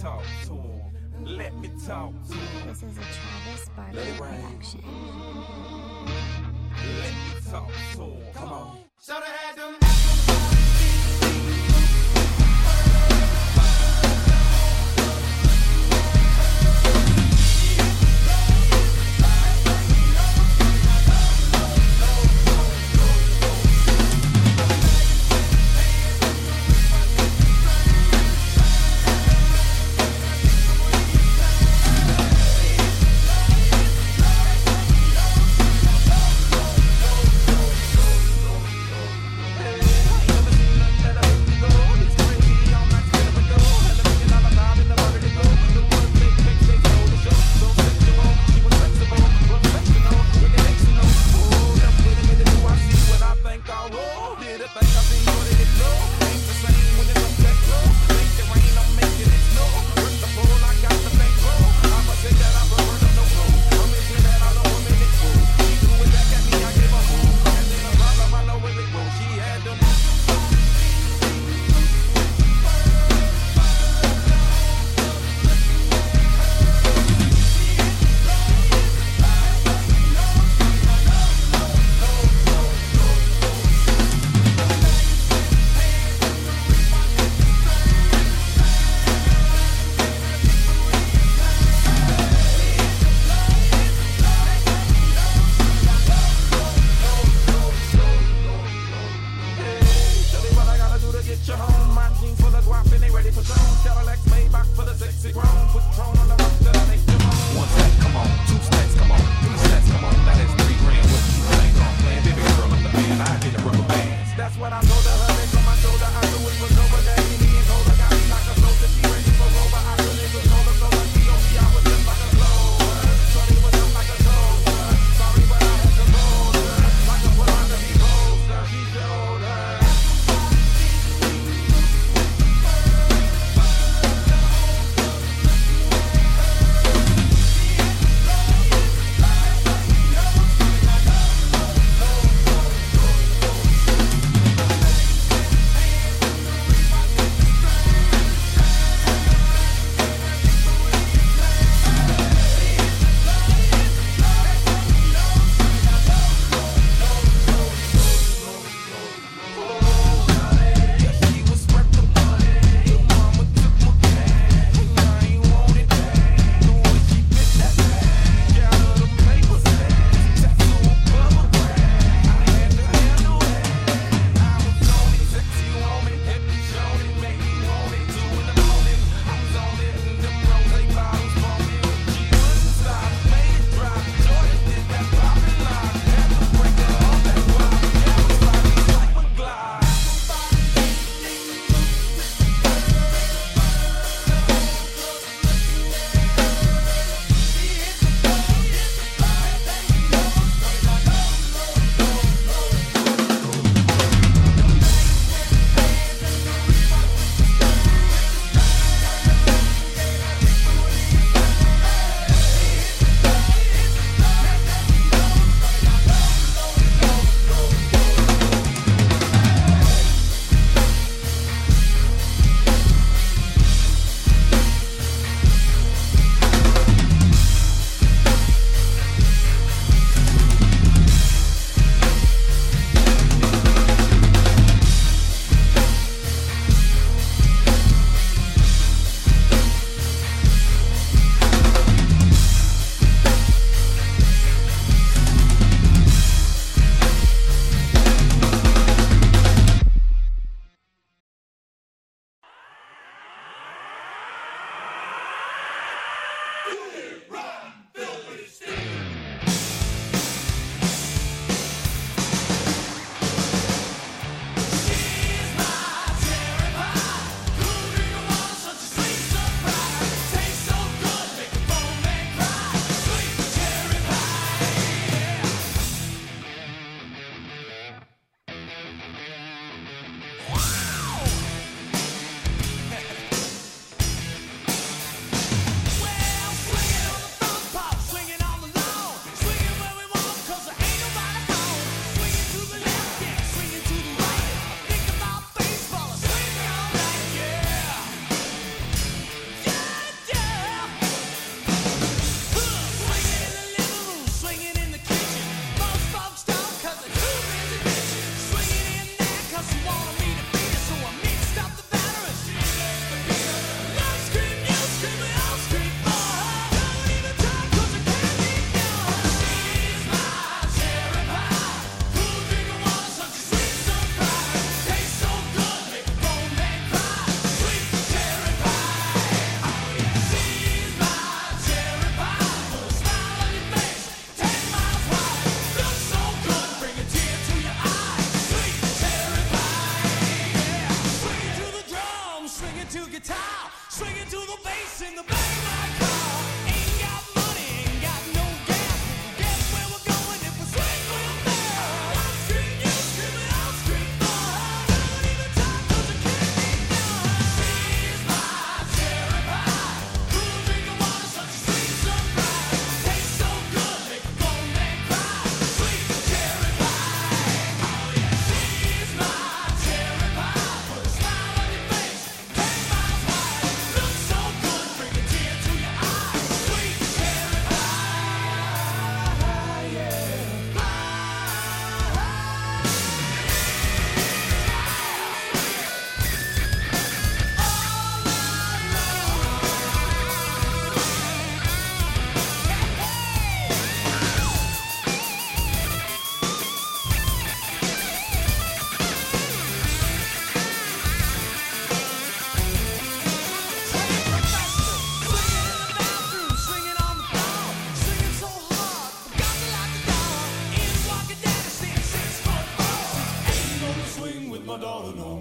talk to him. Let me talk to him. This is a Travis Barker production. Let me talk to him. Come on. Shout out.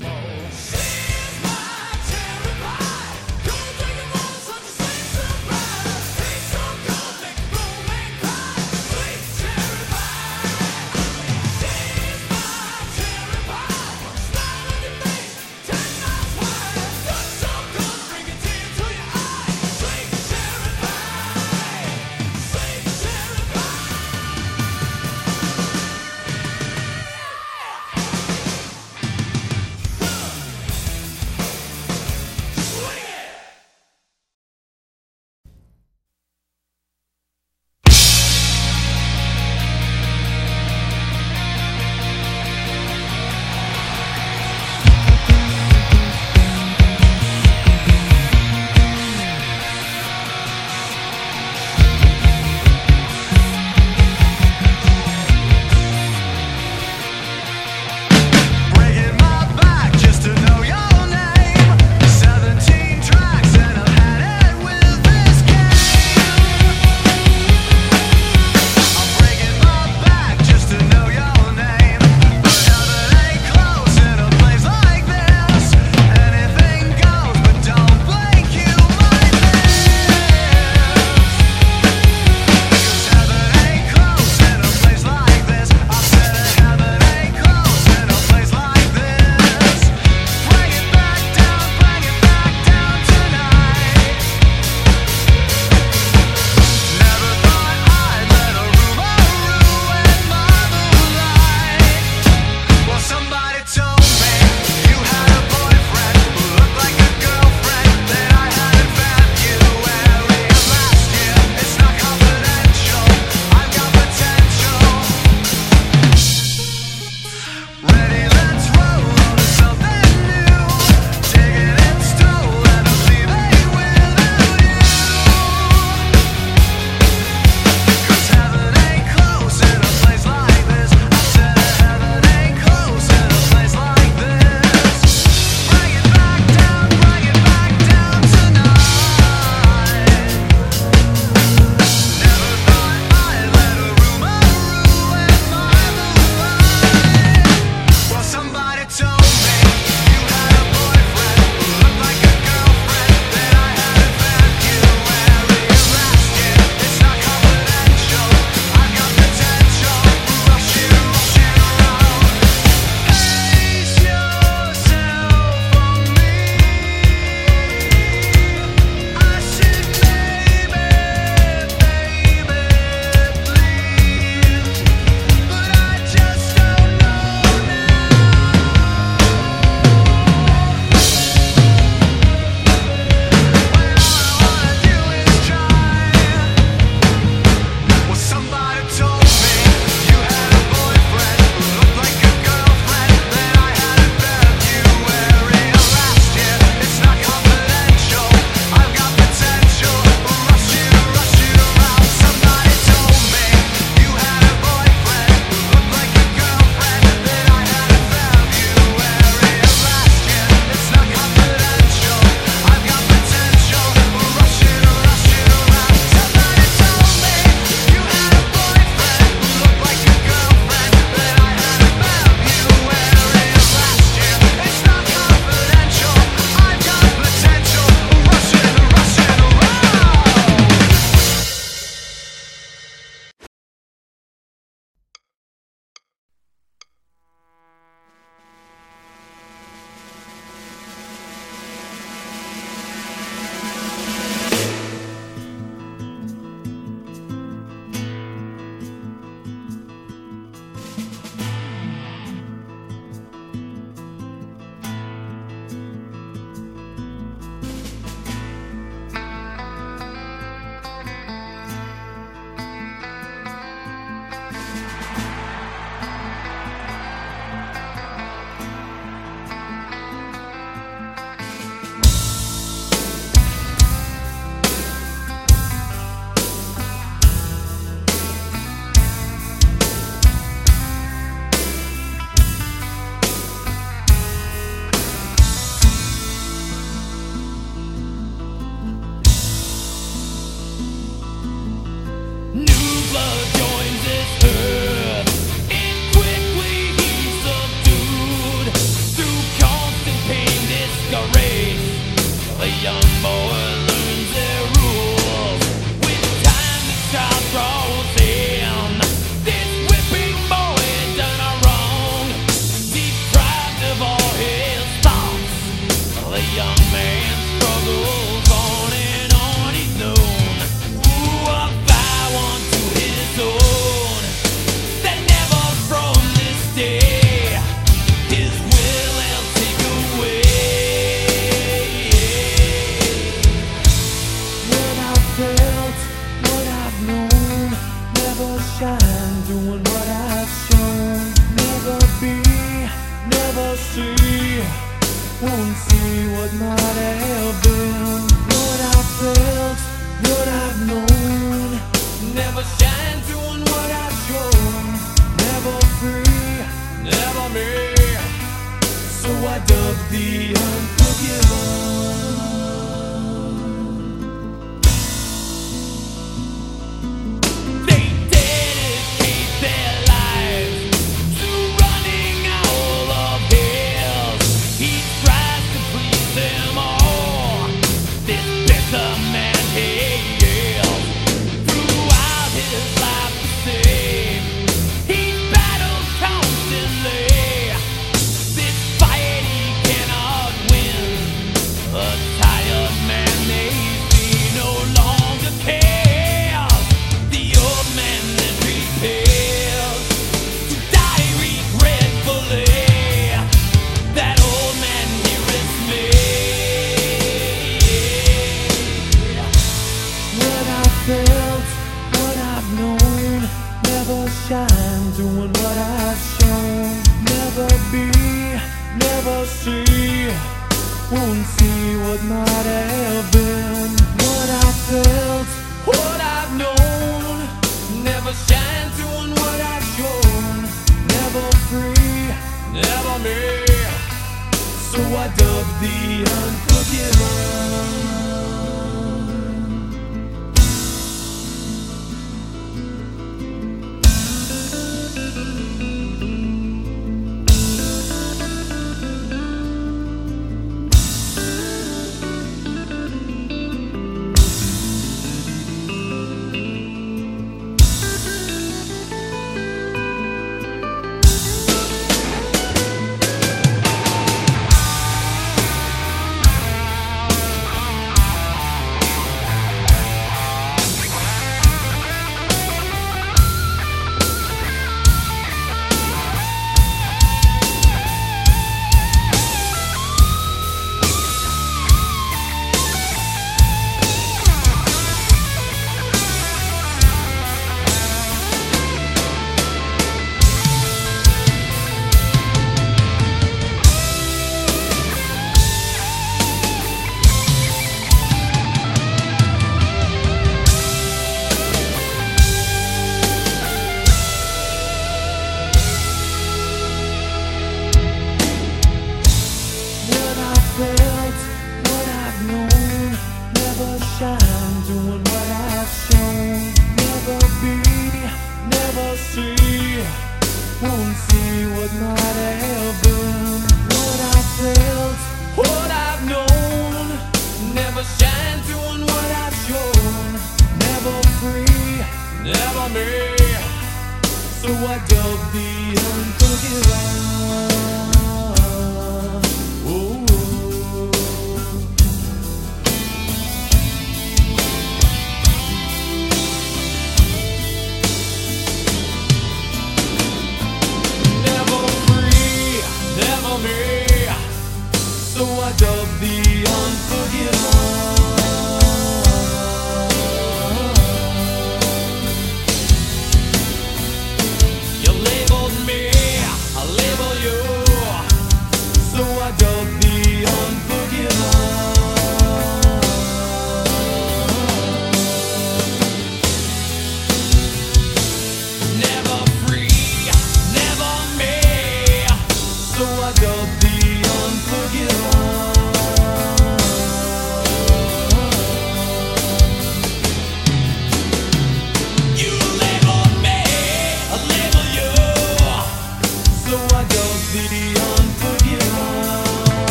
no. blood. won't see what might have been. What I felt, what I've known. Never shine through what I've shown. Never free, never me. So I dub the unforgiven. me. So I dub the unforgiven.